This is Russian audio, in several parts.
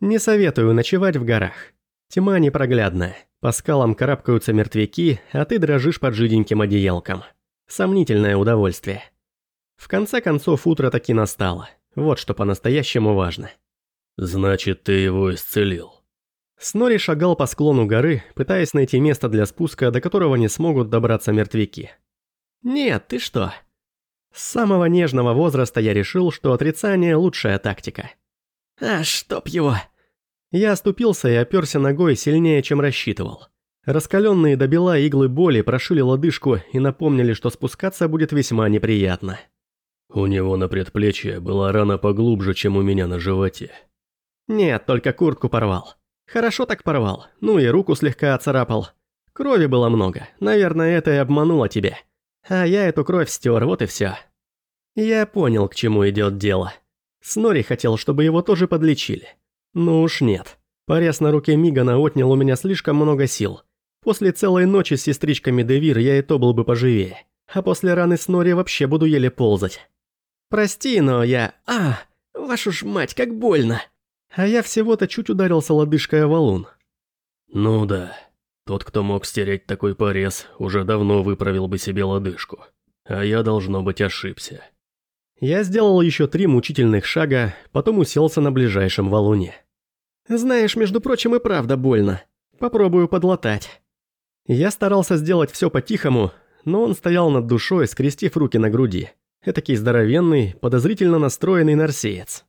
Не советую ночевать в горах. Тьма непроглядная, по скалам карабкаются мертвяки, а ты дрожишь под жиденьким одеялком. Сомнительное удовольствие. В конце концов, утро таки настало. Вот что по-настоящему важно. «Значит, ты его исцелил?» Снори шагал по склону горы, пытаясь найти место для спуска, до которого не смогут добраться мертвяки. «Нет, ты что?» С самого нежного возраста я решил, что отрицание – лучшая тактика. «А, чтоб его!» Я оступился и оперся ногой сильнее, чем рассчитывал. Раскаленные до бела иглы боли прошили лодыжку и напомнили, что спускаться будет весьма неприятно. У него на предплечье была рана поглубже, чем у меня на животе. Нет, только куртку порвал. Хорошо так порвал, ну и руку слегка оцарапал. Крови было много, наверное, это и обмануло тебя. А я эту кровь стер, вот и все. Я понял, к чему идет дело. Снори хотел, чтобы его тоже подлечили. Ну уж нет. Порез на руке Мигана отнял у меня слишком много сил. После целой ночи с сестричками Девир я и то был бы поживее. А после раны Снори вообще буду еле ползать. Прости, но я... А, вашу ж мать, как больно. А я всего-то чуть ударился лодыжкой о валун. Ну да, тот, кто мог стереть такой порез, уже давно выправил бы себе лодыжку. А я, должно быть, ошибся. Я сделал еще три мучительных шага, потом уселся на ближайшем валуне. Знаешь, между прочим, и правда больно. Попробую подлатать. Я старался сделать все по-тихому, но он стоял над душой, скрестив руки на груди. Этакий здоровенный, подозрительно настроенный нарсеец.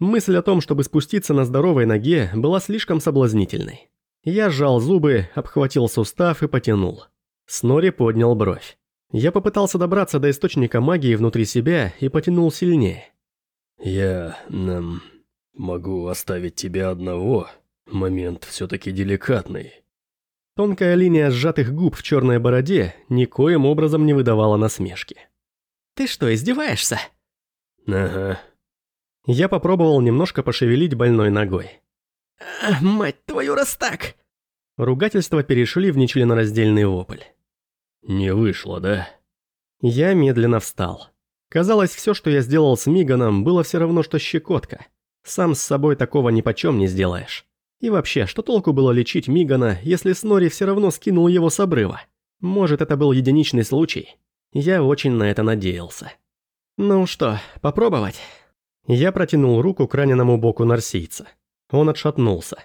Мысль о том, чтобы спуститься на здоровой ноге, была слишком соблазнительной. Я сжал зубы, обхватил сустав и потянул. Снори поднял бровь. Я попытался добраться до источника магии внутри себя и потянул сильнее. «Я... Эм, могу оставить тебя одного. Момент все-таки деликатный». Тонкая линия сжатых губ в черной бороде никоим образом не выдавала насмешки. «Ты что, издеваешься?» «Ага», я попробовал немножко пошевелить больной ногой. А, «Мать твою, раз так!» Ругательства перешли в нечленораздельный вопль. «Не вышло, да?» Я медленно встал. Казалось, все, что я сделал с Миганом, было все равно, что щекотка. Сам с собой такого ни почем не сделаешь. И вообще, что толку было лечить Мигана, если Снори все равно скинул его с обрыва? Может, это был единичный случай? Я очень на это надеялся. Ну что, попробовать? Я протянул руку к раненому боку нарсийца. Он отшатнулся.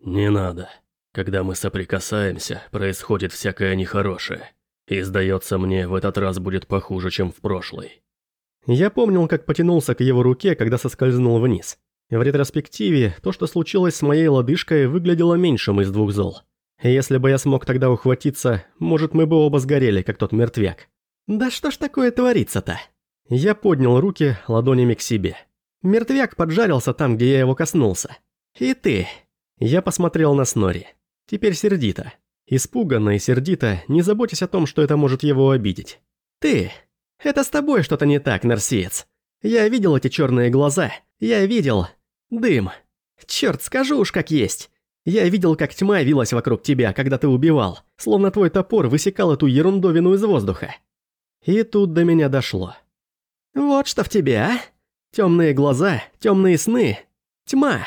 «Не надо. Когда мы соприкасаемся, происходит всякое нехорошее. И, сдается мне, в этот раз будет похуже, чем в прошлый». Я помнил, как потянулся к его руке, когда соскользнул вниз. В ретроспективе, то, что случилось с моей лодыжкой, выглядело меньшим из двух зол. Если бы я смог тогда ухватиться, может, мы бы оба сгорели, как тот мертвяк. Да что ж такое творится-то? Я поднял руки ладонями к себе. Мертвяк поджарился там, где я его коснулся. И ты. Я посмотрел на Снори. Теперь сердито. Испуганно и сердито, не заботясь о том, что это может его обидеть. Ты. Это с тобой что-то не так, нарсиец. Я видел эти черные глаза. Я видел... Дым. Черт, скажу уж как есть. Я видел, как тьма вилась вокруг тебя, когда ты убивал, словно твой топор высекал эту ерундовину из воздуха. И тут до меня дошло. «Вот что в тебе, а? Темные глаза, темные сны, тьма!»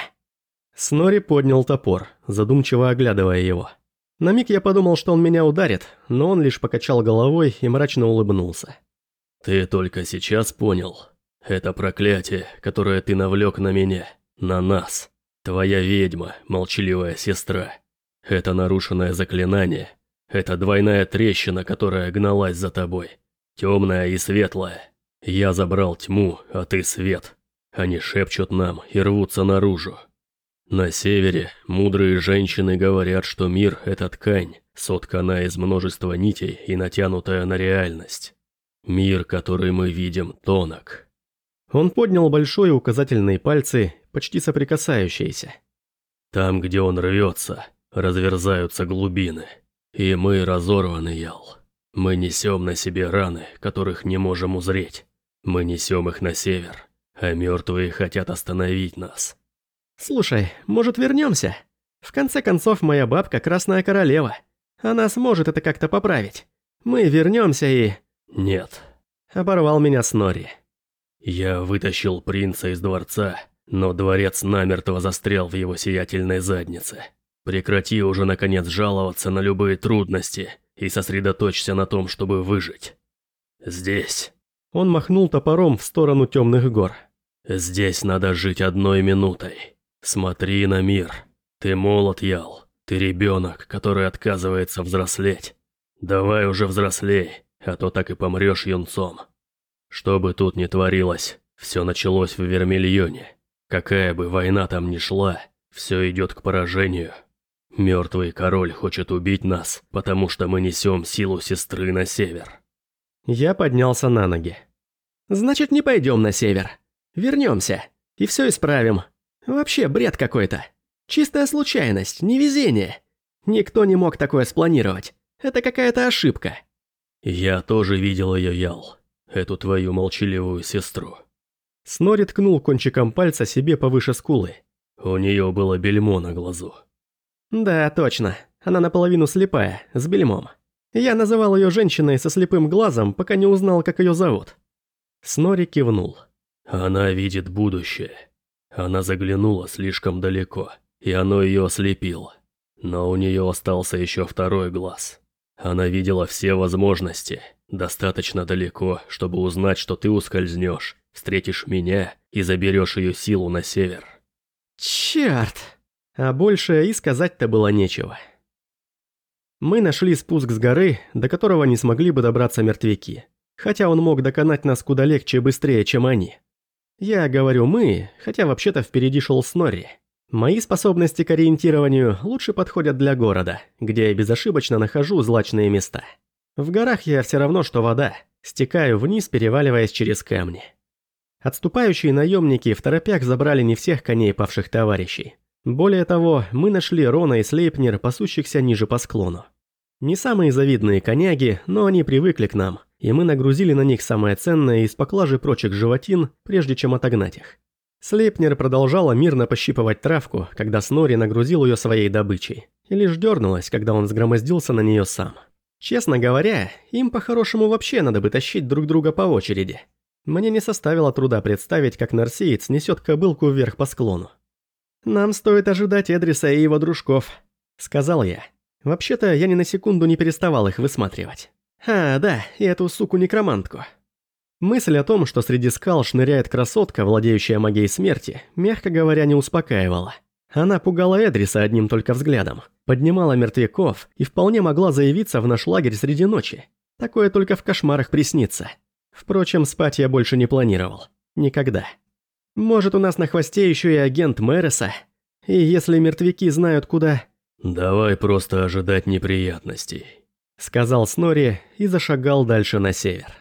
Снори поднял топор, задумчиво оглядывая его. На миг я подумал, что он меня ударит, но он лишь покачал головой и мрачно улыбнулся. «Ты только сейчас понял. Это проклятие, которое ты навлек на меня, на нас. Твоя ведьма, молчаливая сестра. Это нарушенное заклинание. Это двойная трещина, которая гналась за тобой. Темная и светлая. Я забрал тьму, а ты свет. Они шепчут нам и рвутся наружу. На севере мудрые женщины говорят, что мир – это ткань, сотканная из множества нитей и натянутая на реальность. Мир, который мы видим, тонок. Он поднял большие указательные пальцы, почти соприкасающиеся. Там, где он рвется, разверзаются глубины. И мы разорваны, Ял. Мы несем на себе раны, которых не можем узреть. Мы несем их на север, а мертвые хотят остановить нас. Слушай, может вернемся? В конце концов, моя бабка Красная Королева. Она сможет это как-то поправить. Мы вернемся и... Нет. Оборвал меня Снори. Я вытащил принца из дворца, но дворец намертво застрял в его сиятельной заднице. Прекрати уже наконец жаловаться на любые трудности и сосредоточься на том, чтобы выжить. Здесь. Он махнул топором в сторону темных гор. Здесь надо жить одной минутой. Смотри на мир. Ты молод, Ял. Ты ребенок, который отказывается взрослеть. Давай уже взрослей, а то так и помрешь юнцом. Что бы тут ни творилось, все началось в Вермильоне. Какая бы война там ни шла, все идет к поражению. Мертвый король хочет убить нас, потому что мы несем силу сестры на север. Я поднялся на ноги. Значит, не пойдем на север. Вернемся. И все исправим. Вообще бред какой-то. Чистая случайность, невезение. Никто не мог такое спланировать. Это какая-то ошибка. Я тоже видел ее, Ял. Эту твою молчаливую сестру. Снори ткнул кончиком пальца себе повыше скулы. У нее было бельмо на глазу. Да, точно. Она наполовину слепая, с бельмом. Я называл ее женщиной со слепым глазом, пока не узнал, как ее зовут. Снори кивнул. Она видит будущее. Она заглянула слишком далеко, и оно ее ослепило. Но у нее остался еще второй глаз. Она видела все возможности, достаточно далеко, чтобы узнать, что ты ускользнешь, встретишь меня и заберешь ее силу на север. Черт! А больше и сказать-то было нечего. Мы нашли спуск с горы, до которого не смогли бы добраться мертвяки. Хотя он мог доконать нас куда легче и быстрее, чем они. Я говорю «мы», хотя вообще-то впереди шел Снорри. Мои способности к ориентированию лучше подходят для города, где я безошибочно нахожу злачные места. В горах я все равно, что вода. Стекаю вниз, переваливаясь через камни. Отступающие наемники в торопях забрали не всех коней павших товарищей. Более того, мы нашли Рона и Слейпнер, пасущихся ниже по склону. Не самые завидные коняги, но они привыкли к нам, и мы нагрузили на них самое ценное из поклажи прочих животин, прежде чем отогнать их. Слейпнер продолжала мирно пощипывать травку, когда Снори нагрузил ее своей добычей, и лишь дернулась, когда он сгромоздился на нее сам. Честно говоря, им по-хорошему вообще надо бы тащить друг друга по очереди. Мне не составило труда представить, как нарсиец несет кобылку вверх по склону. «Нам стоит ожидать Эдриса и его дружков», — сказал я. Вообще-то я ни на секунду не переставал их высматривать. А, да, и эту суку-некромантку. Мысль о том, что среди скал шныряет красотка, владеющая магией смерти, мягко говоря, не успокаивала. Она пугала Эдриса одним только взглядом, поднимала мертвяков и вполне могла заявиться в наш лагерь среди ночи. Такое только в кошмарах приснится. Впрочем, спать я больше не планировал. Никогда. Может, у нас на хвосте еще и агент Мэреса? И если мертвяки знают куда... «Давай просто ожидать неприятностей», — сказал Снори и зашагал дальше на север.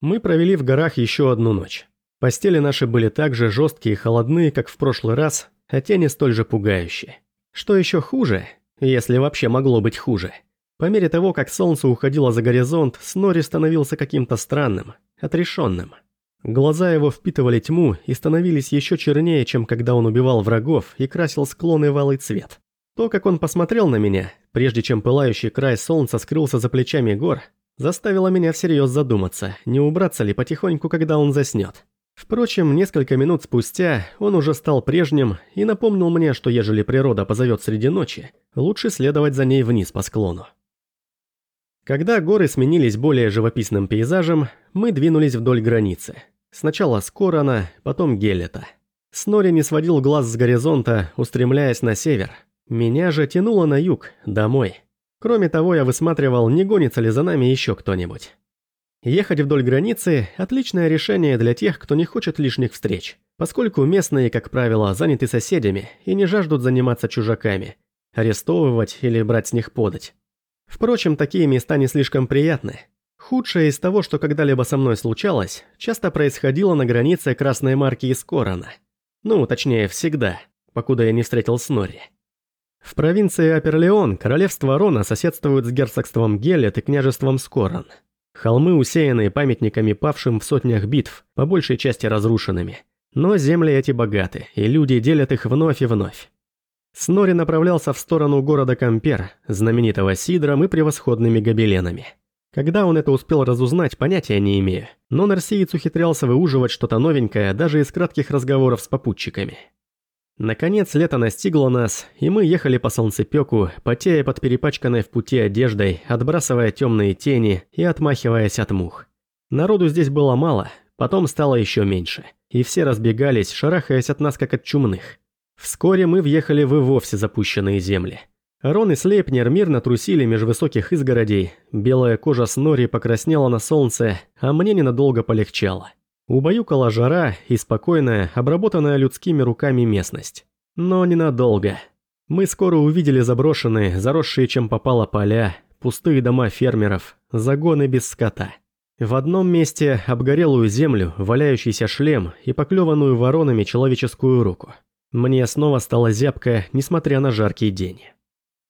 Мы провели в горах еще одну ночь. Постели наши были так же жесткие и холодные, как в прошлый раз, а тени столь же пугающие. Что еще хуже, если вообще могло быть хуже, по мере того, как солнце уходило за горизонт, Снори становился каким-то странным, отрешенным. Глаза его впитывали тьму и становились еще чернее, чем когда он убивал врагов и красил склоны в алый цвет. То, как он посмотрел на меня, прежде чем пылающий край солнца скрылся за плечами гор, заставило меня всерьез задуматься, не убраться ли потихоньку, когда он заснет. Впрочем, несколько минут спустя он уже стал прежним и напомнил мне, что ежели природа позовет среди ночи, лучше следовать за ней вниз по склону. Когда горы сменились более живописным пейзажем, мы двинулись вдоль границы – Сначала Скорона, потом Гелета. Снори не сводил глаз с горизонта, устремляясь на север. Меня же тянуло на юг, домой. Кроме того, я высматривал, не гонится ли за нами еще кто-нибудь. Ехать вдоль границы – отличное решение для тех, кто не хочет лишних встреч, поскольку местные, как правило, заняты соседями и не жаждут заниматься чужаками, арестовывать или брать с них подать. Впрочем, такие места не слишком приятны, Худшее из того, что когда-либо со мной случалось, часто происходило на границе красной марки из Корона. Ну, точнее, всегда, покуда я не встретил Снори. В провинции Аперлеон королевство Рона соседствует с герцогством Гелет и княжеством Скорон. Холмы, усеянные памятниками павшим в сотнях битв, по большей части разрушенными. Но земли эти богаты, и люди делят их вновь и вновь. Снори направлялся в сторону города Кампер, знаменитого сидром и превосходными гобеленами. Когда он это успел разузнать, понятия не имею, но нарсиец ухитрялся выуживать что-то новенькое даже из кратких разговоров с попутчиками. Наконец лето настигло нас, и мы ехали по солнцепеку, потея под перепачканной в пути одеждой, отбрасывая темные тени и отмахиваясь от мух. Народу здесь было мало, потом стало еще меньше, и все разбегались, шарахаясь от нас как от чумных. Вскоре мы въехали в и вовсе запущенные земли. Рон и Слейпнер мирно трусили меж высоких изгородей, белая кожа Снори покраснела на солнце, а мне ненадолго полегчало. Убаюкала жара и спокойная, обработанная людскими руками местность. Но ненадолго. Мы скоро увидели заброшенные, заросшие чем попало поля, пустые дома фермеров, загоны без скота. В одном месте обгорелую землю, валяющийся шлем и поклеванную воронами человеческую руку. Мне снова стало зябко, несмотря на жаркий день.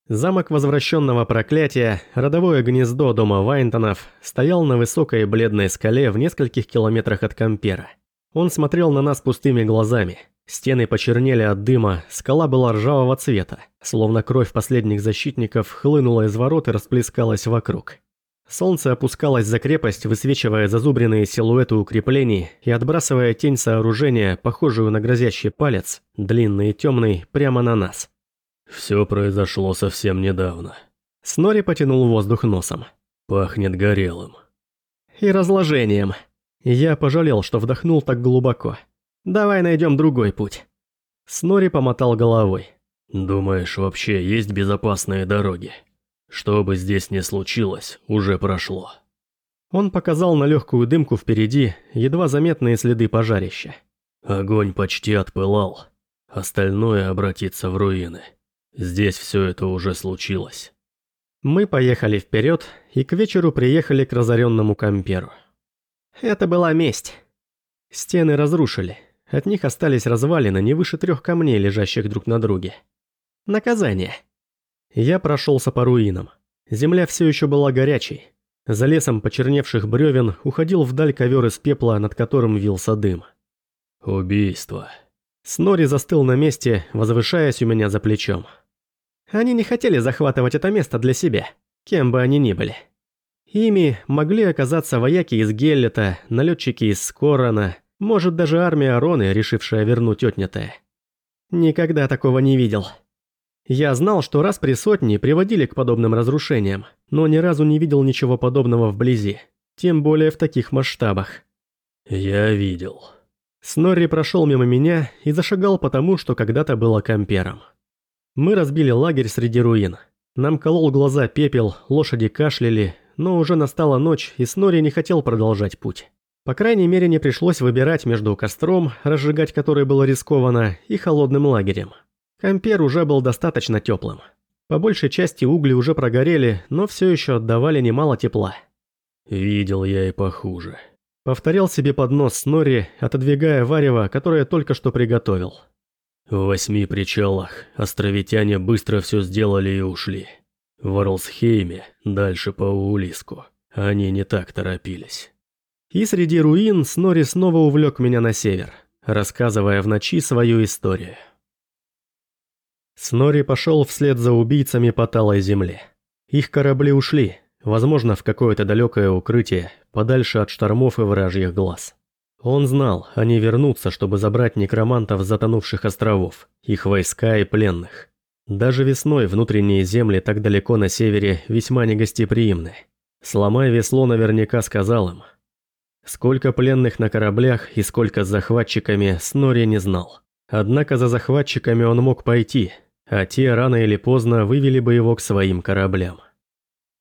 Замок возвращенного проклятия, родовое гнездо дома Вайнтонов, стоял на высокой бледной скале в нескольких километрах от Кампера. Он смотрел на нас пустыми глазами. Стены почернели от дыма, скала была ржавого цвета, словно кровь последних защитников хлынула из ворот и расплескалась вокруг. Солнце опускалось за крепость, высвечивая зазубренные силуэты укреплений и отбрасывая тень сооружения, похожую на грозящий палец, длинный и темный, прямо на нас. Все произошло совсем недавно. Снори потянул воздух носом. Пахнет горелым. И разложением. Я пожалел, что вдохнул так глубоко. Давай найдем другой путь. Снори помотал головой. Думаешь, вообще есть безопасные дороги? Что бы здесь ни случилось, уже прошло. Он показал на легкую дымку впереди, едва заметные следы пожарища. Огонь почти отпылал. Остальное обратится в руины. Здесь все это уже случилось. Мы поехали вперед и к вечеру приехали к разоренному Камперу. Это была месть. Стены разрушили. От них остались развалины не выше трех камней, лежащих друг на друге. Наказание. Я прошелся по руинам. Земля все еще была горячей. За лесом почерневших бревен уходил вдаль ковер из пепла, над которым вился дым. Убийство. Снори застыл на месте, возвышаясь у меня за плечом. Они не хотели захватывать это место для себя, кем бы они ни были. Ими могли оказаться вояки из Геллета, налетчики из Скорона, может даже армия Ароны, решившая вернуть отнятое. Никогда такого не видел. Я знал, что раз при сотне приводили к подобным разрушениям, но ни разу не видел ничего подобного вблизи, тем более в таких масштабах. Я видел. Снорри прошел мимо меня и зашагал потому, что когда-то было кампером. Мы разбили лагерь среди руин. Нам колол глаза пепел, лошади кашляли, но уже настала ночь, и Снори не хотел продолжать путь. По крайней мере, не пришлось выбирать между костром, разжигать который было рискованно, и холодным лагерем. Кампер уже был достаточно теплым. По большей части угли уже прогорели, но все еще отдавали немало тепла. «Видел я и похуже», — повторял себе под нос Снори, отодвигая варево, которое только что приготовил. В восьми причалах островитяне быстро все сделали и ушли. В Орлсхейме, дальше по Улиску, они не так торопились. И среди руин Снори снова увлек меня на север, рассказывая в ночи свою историю. Снори пошел вслед за убийцами по талой земле. Их корабли ушли, возможно, в какое-то далекое укрытие, подальше от штормов и вражьих глаз. Он знал, они вернутся, чтобы забрать некромантов с затонувших островов, их войска и пленных. Даже весной внутренние земли так далеко на севере весьма негостеприимны. Сломай весло наверняка сказал им. Сколько пленных на кораблях и сколько с захватчиками Снори не знал. Однако за захватчиками он мог пойти, а те рано или поздно вывели бы его к своим кораблям.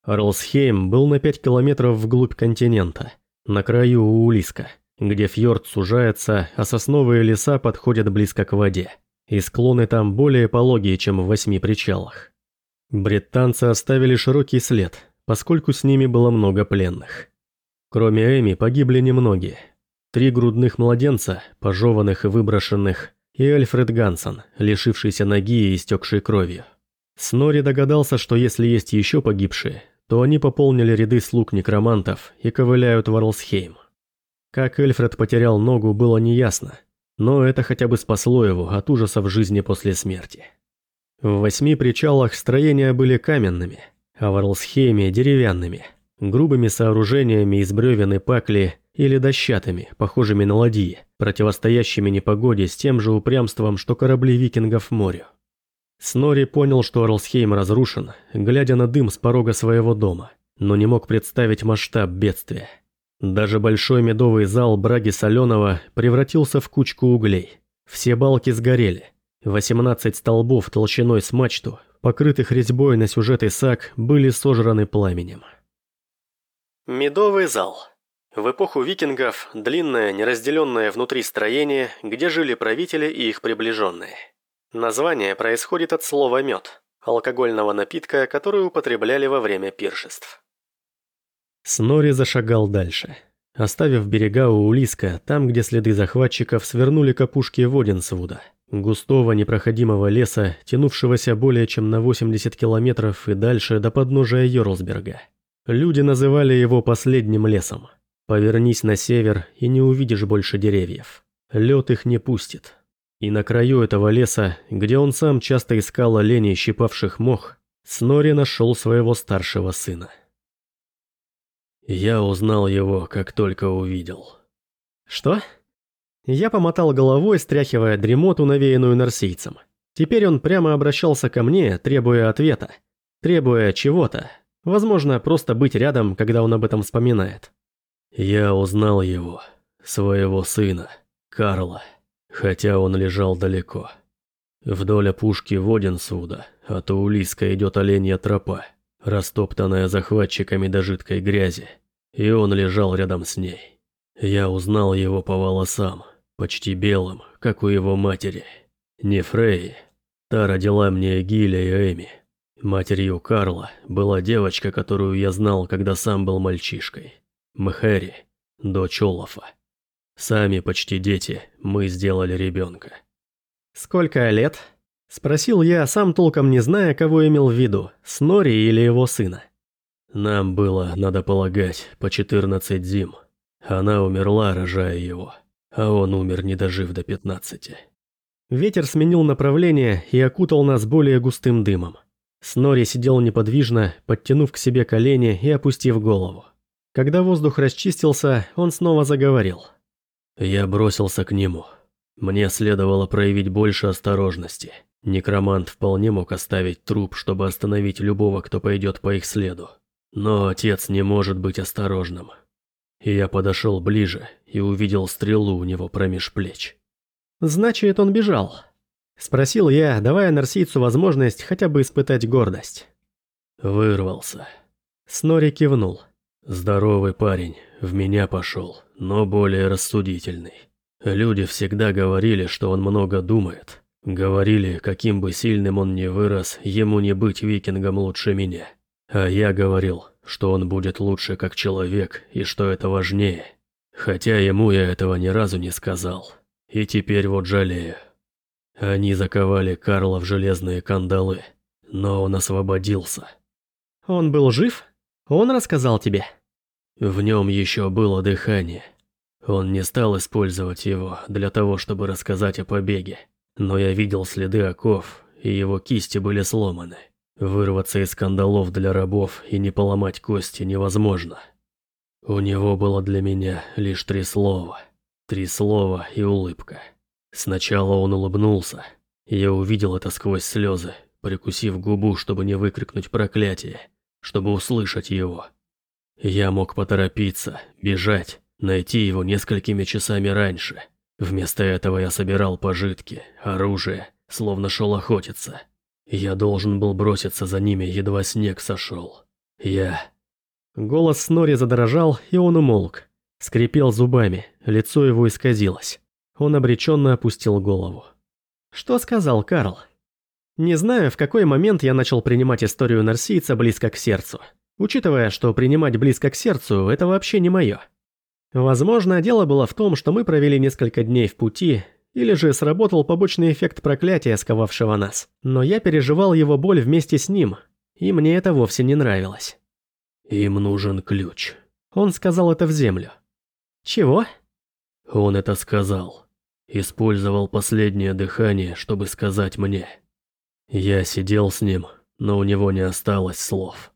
Орлсхейм был на 5 километров вглубь континента, на краю Улиска где фьорд сужается, а сосновые леса подходят близко к воде, и склоны там более пологие, чем в восьми причалах. Британцы оставили широкий след, поскольку с ними было много пленных. Кроме Эми погибли немногие. Три грудных младенца, пожеванных и выброшенных, и Альфред Гансон, лишившийся ноги и истекшей кровью. Снори догадался, что если есть еще погибшие, то они пополнили ряды слуг некромантов и ковыляют в Орлсхейм. Как Эльфред потерял ногу, было неясно, но это хотя бы спасло его от ужасов жизни после смерти. В восьми причалах строения были каменными, а в Орлсхейме – деревянными. грубыми сооружениями из бревен и пакли или дощатыми, похожими на ладьи, противостоящими непогоде с тем же упрямством, что корабли викингов морю. Снори понял, что Орлсхейм разрушен, глядя на дым с порога своего дома, но не мог представить масштаб бедствия. Даже большой медовый зал Браги Соленого превратился в кучку углей. Все балки сгорели. 18 столбов толщиной с мачту, покрытых резьбой на сюжет Исаак, были сожраны пламенем. Медовый зал. В эпоху викингов длинное, неразделенное внутри строение, где жили правители и их приближенные. Название происходит от слова «мед», алкогольного напитка, который употребляли во время пиршеств. Снори зашагал дальше. Оставив берега у Улиска, там, где следы захватчиков свернули к опушке Воденсвуда, густого непроходимого леса, тянувшегося более чем на 80 километров и дальше до подножия Йорлсберга. Люди называли его последним лесом. Повернись на север и не увидишь больше деревьев. Лед их не пустит. И на краю этого леса, где он сам часто искал оленей, щипавших мох, Снори нашел своего старшего сына. Я узнал его, как только увидел. Что? Я помотал головой, стряхивая дремоту, навеянную нарсийцем. Теперь он прямо обращался ко мне, требуя ответа. Требуя чего-то. Возможно, просто быть рядом, когда он об этом вспоминает. Я узнал его, своего сына, Карла, хотя он лежал далеко. Вдоль опушки Воденсуда от Улиска идет оленья тропа растоптанная захватчиками до жидкой грязи, и он лежал рядом с ней. Я узнал его по волосам, почти белым, как у его матери. Не Фрей. Та родила мне Гиля и Эми. Матерью Карла была девочка, которую я знал, когда сам был мальчишкой. Мхэри, дочь Олафа. Сами почти дети, мы сделали ребенка. «Сколько лет?» Спросил я, сам толком не зная, кого имел в виду, Снори или его сына. Нам было, надо полагать, по 14 зим. Она умерла, рожая его, а он умер, не дожив до 15. Ветер сменил направление и окутал нас более густым дымом. Снори сидел неподвижно, подтянув к себе колени и опустив голову. Когда воздух расчистился, он снова заговорил. Я бросился к нему. Мне следовало проявить больше осторожности. Некромант вполне мог оставить труп, чтобы остановить любого, кто пойдет по их следу. Но отец не может быть осторожным. И я подошел ближе и увидел стрелу у него промеж плеч. «Значит, он бежал?» Спросил я, давая нарсийцу возможность хотя бы испытать гордость. Вырвался. Снори кивнул. Здоровый парень, в меня пошел, но более рассудительный. Люди всегда говорили, что он много думает, Говорили, каким бы сильным он ни вырос, ему не быть викингом лучше меня. А я говорил, что он будет лучше как человек и что это важнее. Хотя ему я этого ни разу не сказал. И теперь вот жалею. Они заковали Карла в железные кандалы, но он освободился. Он был жив? Он рассказал тебе? В нем еще было дыхание. Он не стал использовать его для того, чтобы рассказать о побеге. Но я видел следы оков, и его кисти были сломаны. Вырваться из скандалов для рабов и не поломать кости невозможно. У него было для меня лишь три слова. Три слова и улыбка. Сначала он улыбнулся. Я увидел это сквозь слезы, прикусив губу, чтобы не выкрикнуть проклятие, чтобы услышать его. Я мог поторопиться, бежать, найти его несколькими часами раньше – Вместо этого я собирал пожитки, оружие, словно шел охотиться. Я должен был броситься за ними, едва снег сошел. Я... Голос Снори задрожал, и он умолк. Скрипел зубами, лицо его исказилось. Он обреченно опустил голову. «Что сказал Карл?» Не знаю, в какой момент я начал принимать историю нарсийца близко к сердцу. Учитывая, что принимать близко к сердцу – это вообще не мое. Возможно, дело было в том, что мы провели несколько дней в пути, или же сработал побочный эффект проклятия, сковавшего нас. Но я переживал его боль вместе с ним, и мне это вовсе не нравилось. «Им нужен ключ». Он сказал это в землю. «Чего?» Он это сказал. Использовал последнее дыхание, чтобы сказать мне. Я сидел с ним, но у него не осталось слов.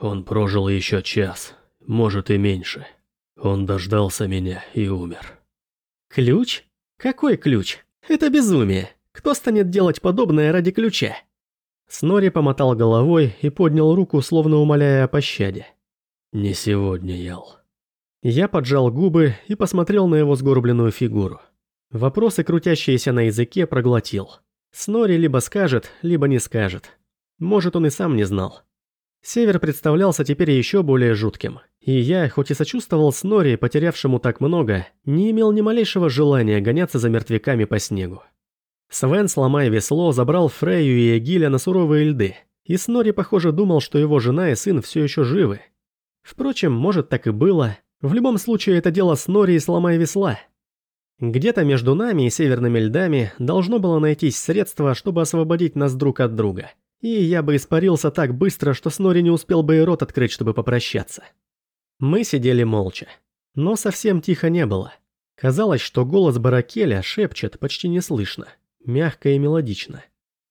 Он прожил еще час, может и меньше. Он дождался меня и умер. Ключ? Какой ключ? Это безумие. Кто станет делать подобное ради ключа? Снори помотал головой и поднял руку, словно умоляя о пощаде. «Не сегодня, Ял». Я поджал губы и посмотрел на его сгорбленную фигуру. Вопросы, крутящиеся на языке, проглотил. Снори либо скажет, либо не скажет. Может, он и сам не знал. Север представлялся теперь еще более жутким. И я, хоть и сочувствовал Снори, потерявшему так много, не имел ни малейшего желания гоняться за мертвяками по снегу. Свен, сломая весло, забрал Фрейю и Эгиля на суровые льды, и Снори, похоже, думал, что его жена и сын все еще живы. Впрочем, может так и было. В любом случае, это дело Снори и сломая весла. Где-то между нами и северными льдами должно было найтись средство, чтобы освободить нас друг от друга. И я бы испарился так быстро, что Снори не успел бы и рот открыть, чтобы попрощаться. Мы сидели молча. Но совсем тихо не было. Казалось, что голос Баракеля шепчет почти неслышно мягко и мелодично.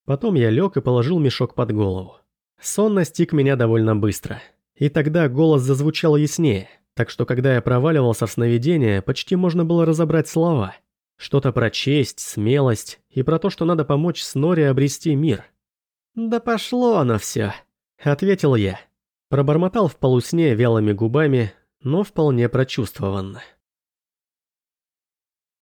Потом я лег и положил мешок под голову. Сон настиг меня довольно быстро. И тогда голос зазвучал яснее, так что когда я проваливался в сновидение, почти можно было разобрать слова. Что-то про честь, смелость и про то, что надо помочь Снори обрести мир. «Да пошло оно все», — ответил я. Пробормотал в полусне вялыми губами, но вполне прочувствованно.